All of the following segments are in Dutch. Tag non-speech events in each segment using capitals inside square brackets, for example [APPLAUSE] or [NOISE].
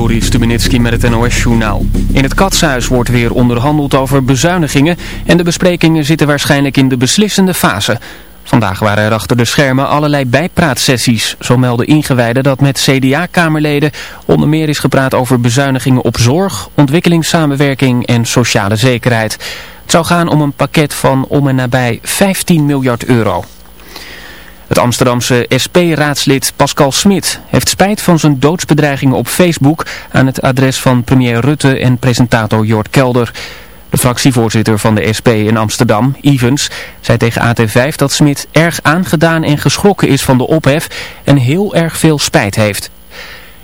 Joris Stubenitski met het NOS-journaal. In het Katshuis wordt weer onderhandeld over bezuinigingen en de besprekingen zitten waarschijnlijk in de beslissende fase. Vandaag waren er achter de schermen allerlei bijpraatsessies. Zo melden ingewijden dat met CDA-kamerleden onder meer is gepraat over bezuinigingen op zorg, ontwikkelingssamenwerking en sociale zekerheid. Het zou gaan om een pakket van om en nabij 15 miljard euro. Het Amsterdamse SP-raadslid Pascal Smit heeft spijt van zijn doodsbedreigingen op Facebook aan het adres van premier Rutte en presentator Jort Kelder. De fractievoorzitter van de SP in Amsterdam, Evans, zei tegen AT5 dat Smit erg aangedaan en geschrokken is van de ophef en heel erg veel spijt heeft.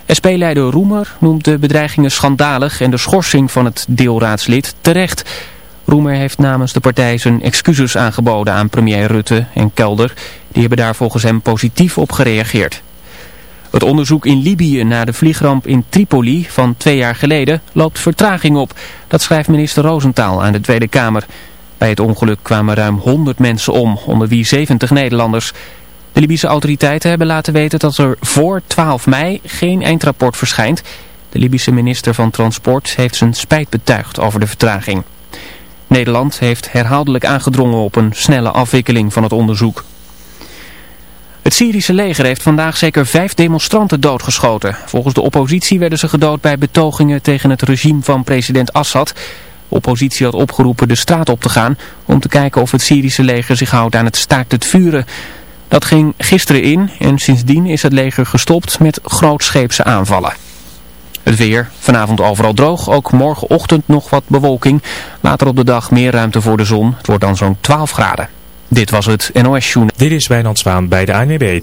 SP-leider Roemer noemt de bedreigingen schandalig en de schorsing van het deelraadslid terecht. Roemer heeft namens de partij zijn excuses aangeboden aan premier Rutte en Kelder. Die hebben daar volgens hem positief op gereageerd. Het onderzoek in Libië naar de vliegramp in Tripoli van twee jaar geleden loopt vertraging op. Dat schrijft minister Roosentaal aan de Tweede Kamer. Bij het ongeluk kwamen ruim 100 mensen om, onder wie 70 Nederlanders. De Libische autoriteiten hebben laten weten dat er voor 12 mei geen eindrapport verschijnt. De Libische minister van Transport heeft zijn spijt betuigd over de vertraging. Nederland heeft herhaaldelijk aangedrongen op een snelle afwikkeling van het onderzoek. Het Syrische leger heeft vandaag zeker vijf demonstranten doodgeschoten. Volgens de oppositie werden ze gedood bij betogingen tegen het regime van president Assad. De oppositie had opgeroepen de straat op te gaan om te kijken of het Syrische leger zich houdt aan het staakt het vuren. Dat ging gisteren in en sindsdien is het leger gestopt met grootscheepse aanvallen. Het weer, vanavond overal droog, ook morgenochtend nog wat bewolking. Later op de dag meer ruimte voor de zon, het wordt dan zo'n 12 graden. Dit was het NOS Joen. Dit is Wijnand Zwaan bij de ANWB.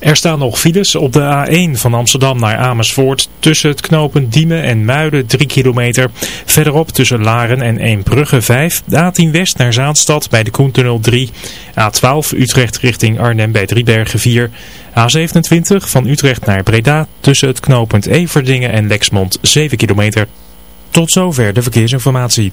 Er staan nog files op de A1 van Amsterdam naar Amersfoort tussen het knopen Diemen en Muiden 3 kilometer. Verderop tussen Laren en Eembrugge 5. De A10 West naar Zaanstad bij de Koentunnel 3. A12 Utrecht richting Arnhem bij Driebergen 4. A27 van Utrecht naar Breda tussen het knooppunt Everdingen en Lexmond 7 kilometer. Tot zover de verkeersinformatie.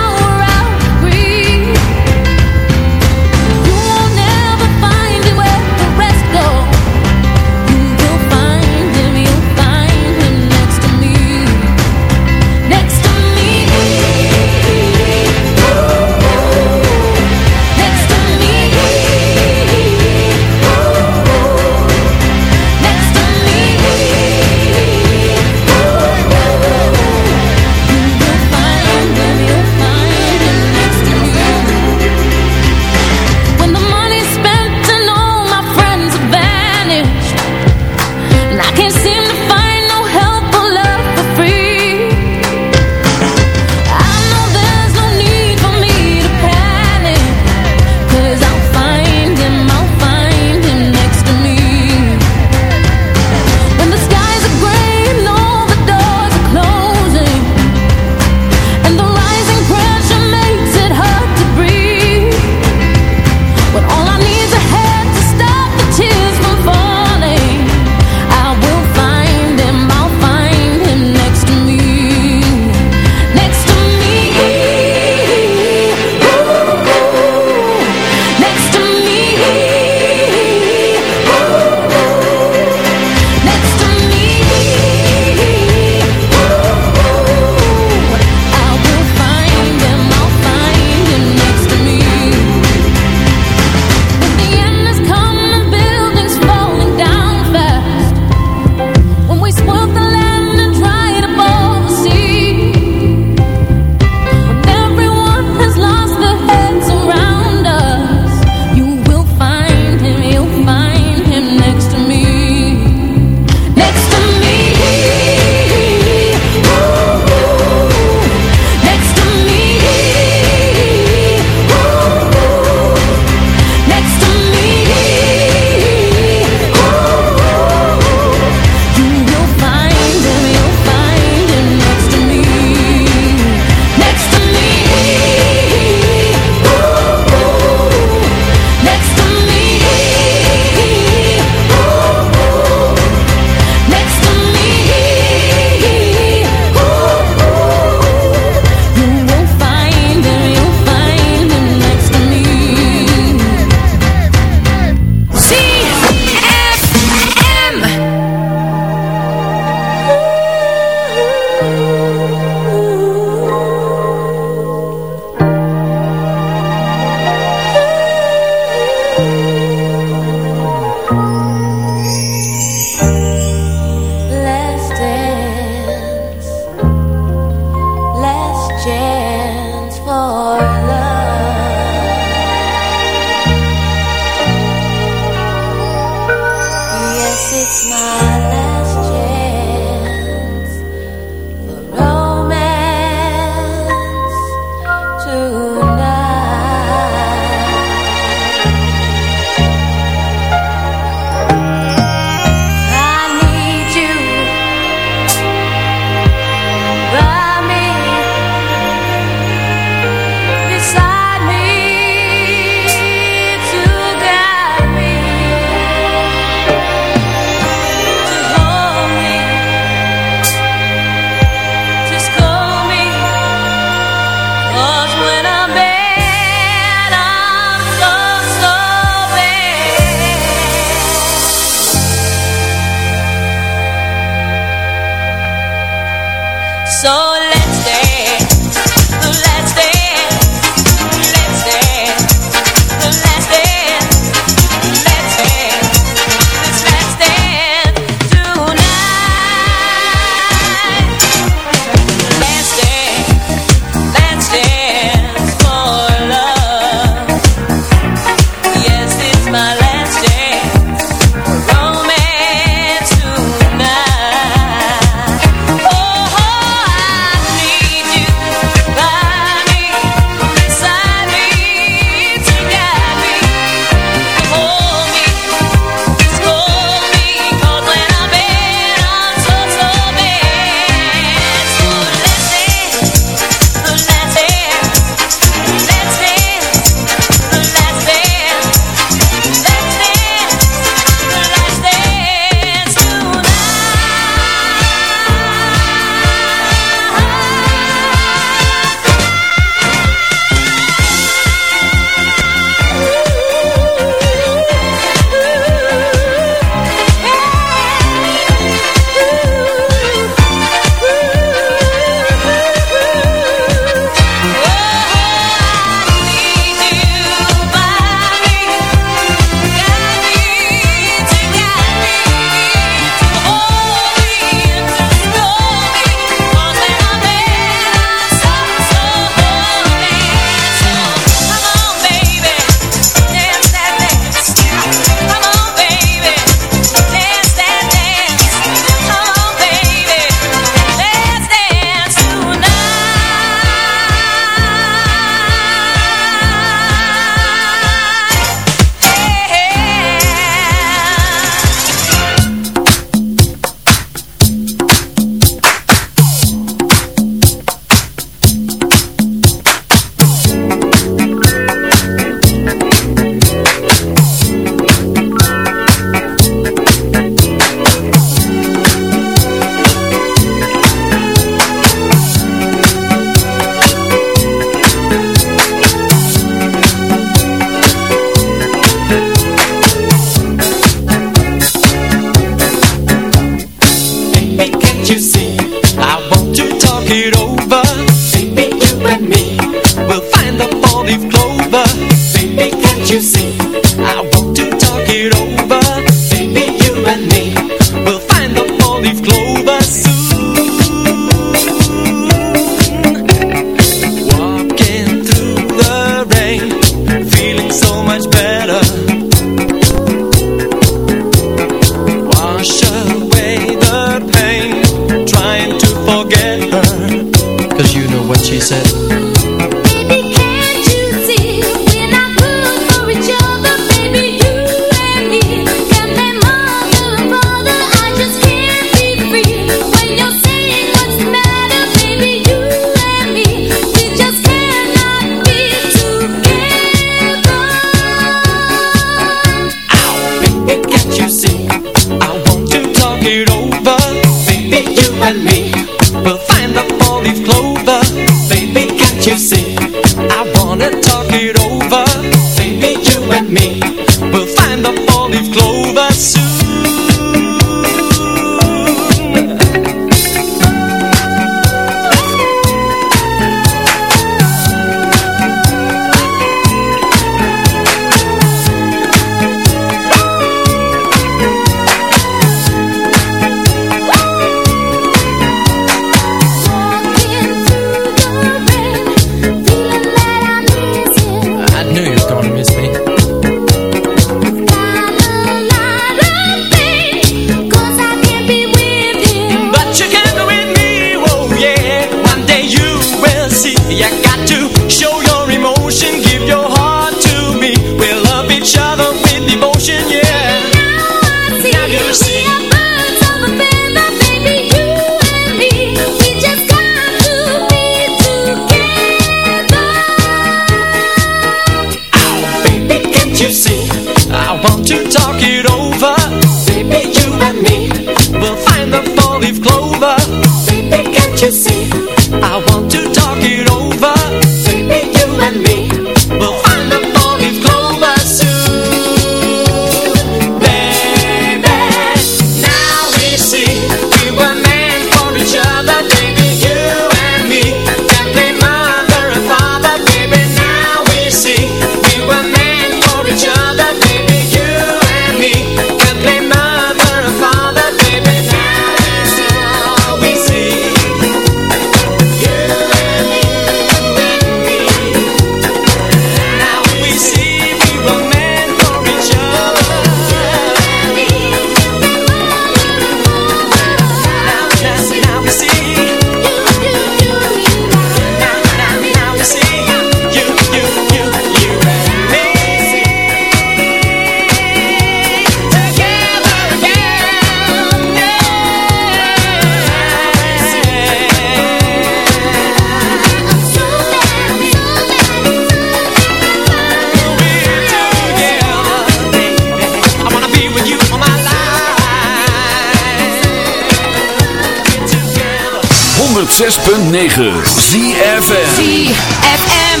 106.9 ZFM ZFM.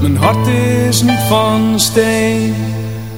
Mijn hart is niet van steen,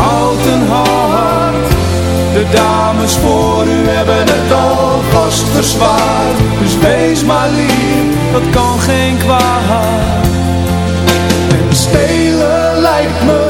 houten hart. De dames voor u hebben het alvast verzwaard. Dus wees maar lief, dat kan geen kwaad. En stelen lijkt me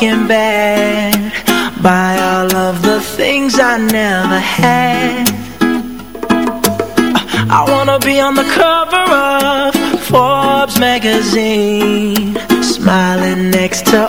Fucking bad Buy all of the things I never had. I wanna be on the cover of Forbes magazine Smiling next to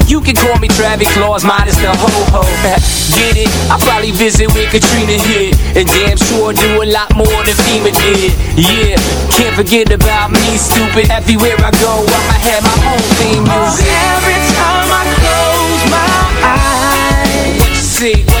you can call me Travis Claus minus the ho-ho. [LAUGHS] Get it? I probably visit with Katrina here. And damn sure do a lot more than FEMA did. Yeah, can't forget about me, stupid. Everywhere I go, I'ma have my own theme oh, music. Oh, every time I close my eyes, what you see,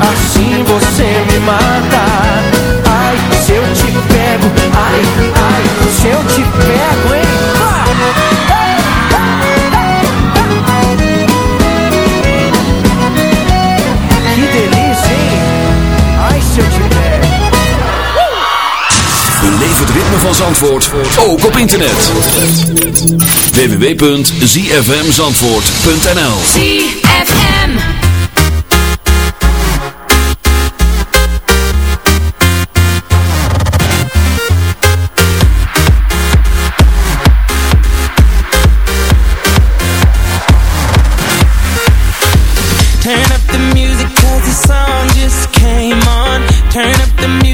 assim você me mata. Ai, se eu te pego, ai, ai, se eu te pego, hein? Que delícia, hein? Ai, se eu te pego. Beleef het ritme van Zandvoort, ook op internet. www.zfmzandvoort.nl Turn up the music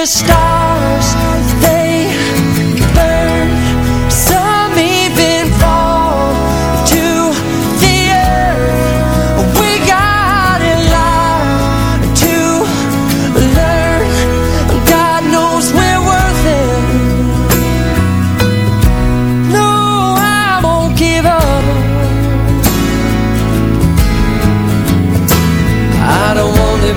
The stars,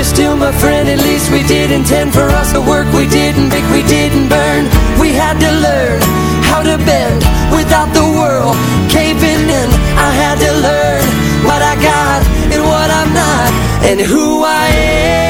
you're still my friend. At least we did intend for us to work. We didn't bake, we didn't burn. We had to learn how to bend without the world caving in. I had to learn what I got and what I'm not, and who I am.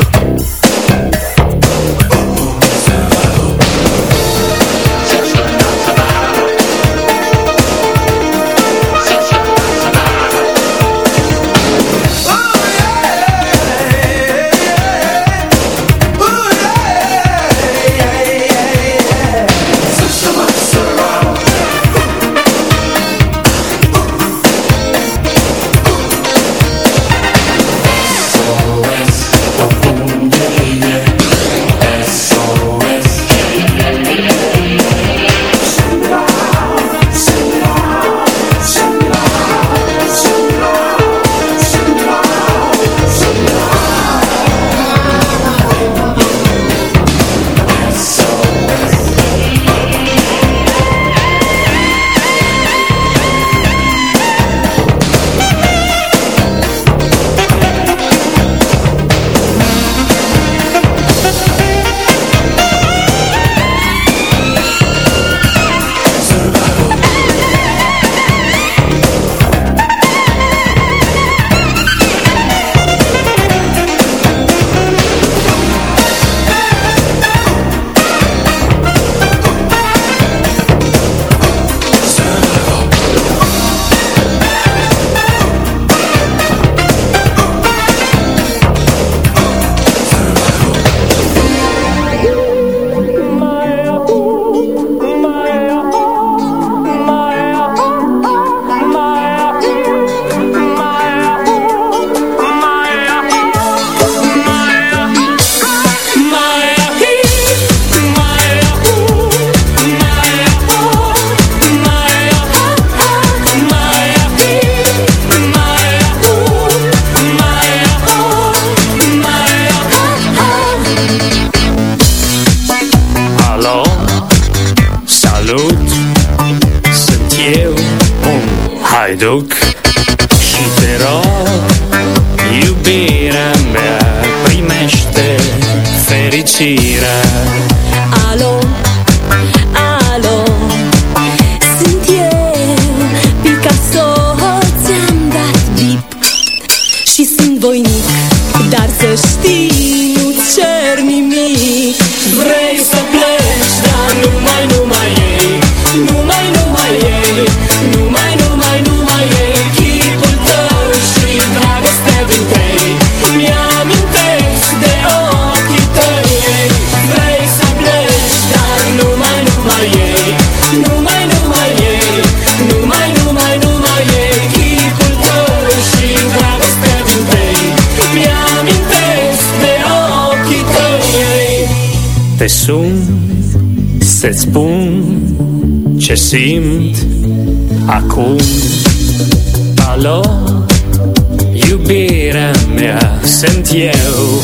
sunt Să-ți spun ce simt acum Alo, iubirea mea, sunt eu,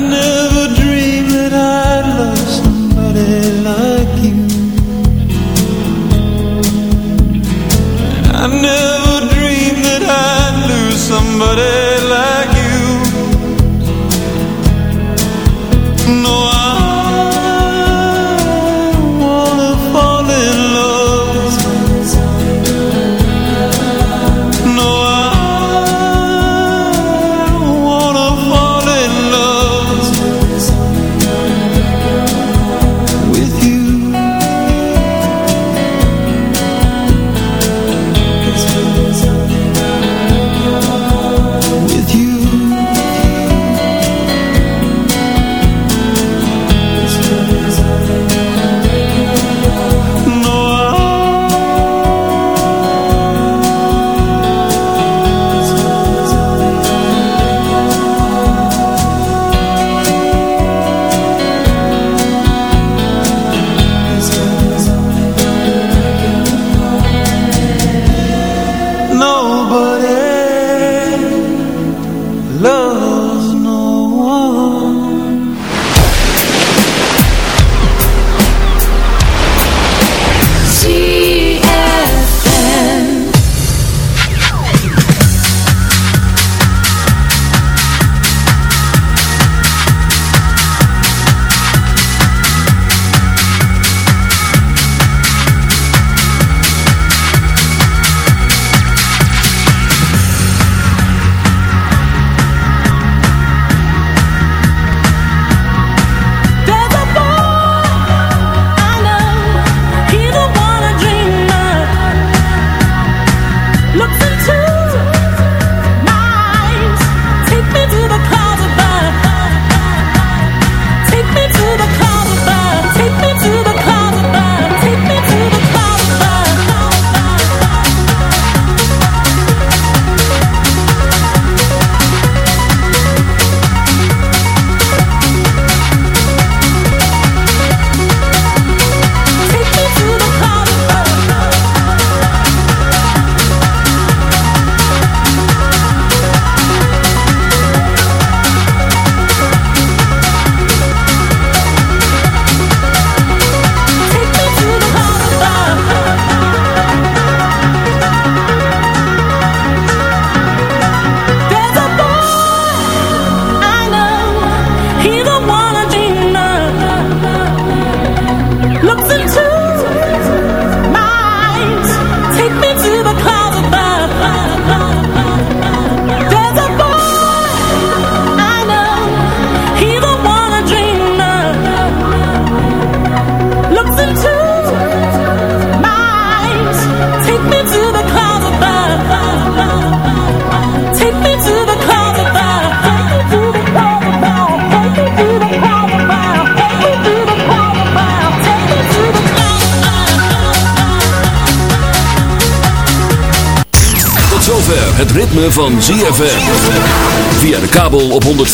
knew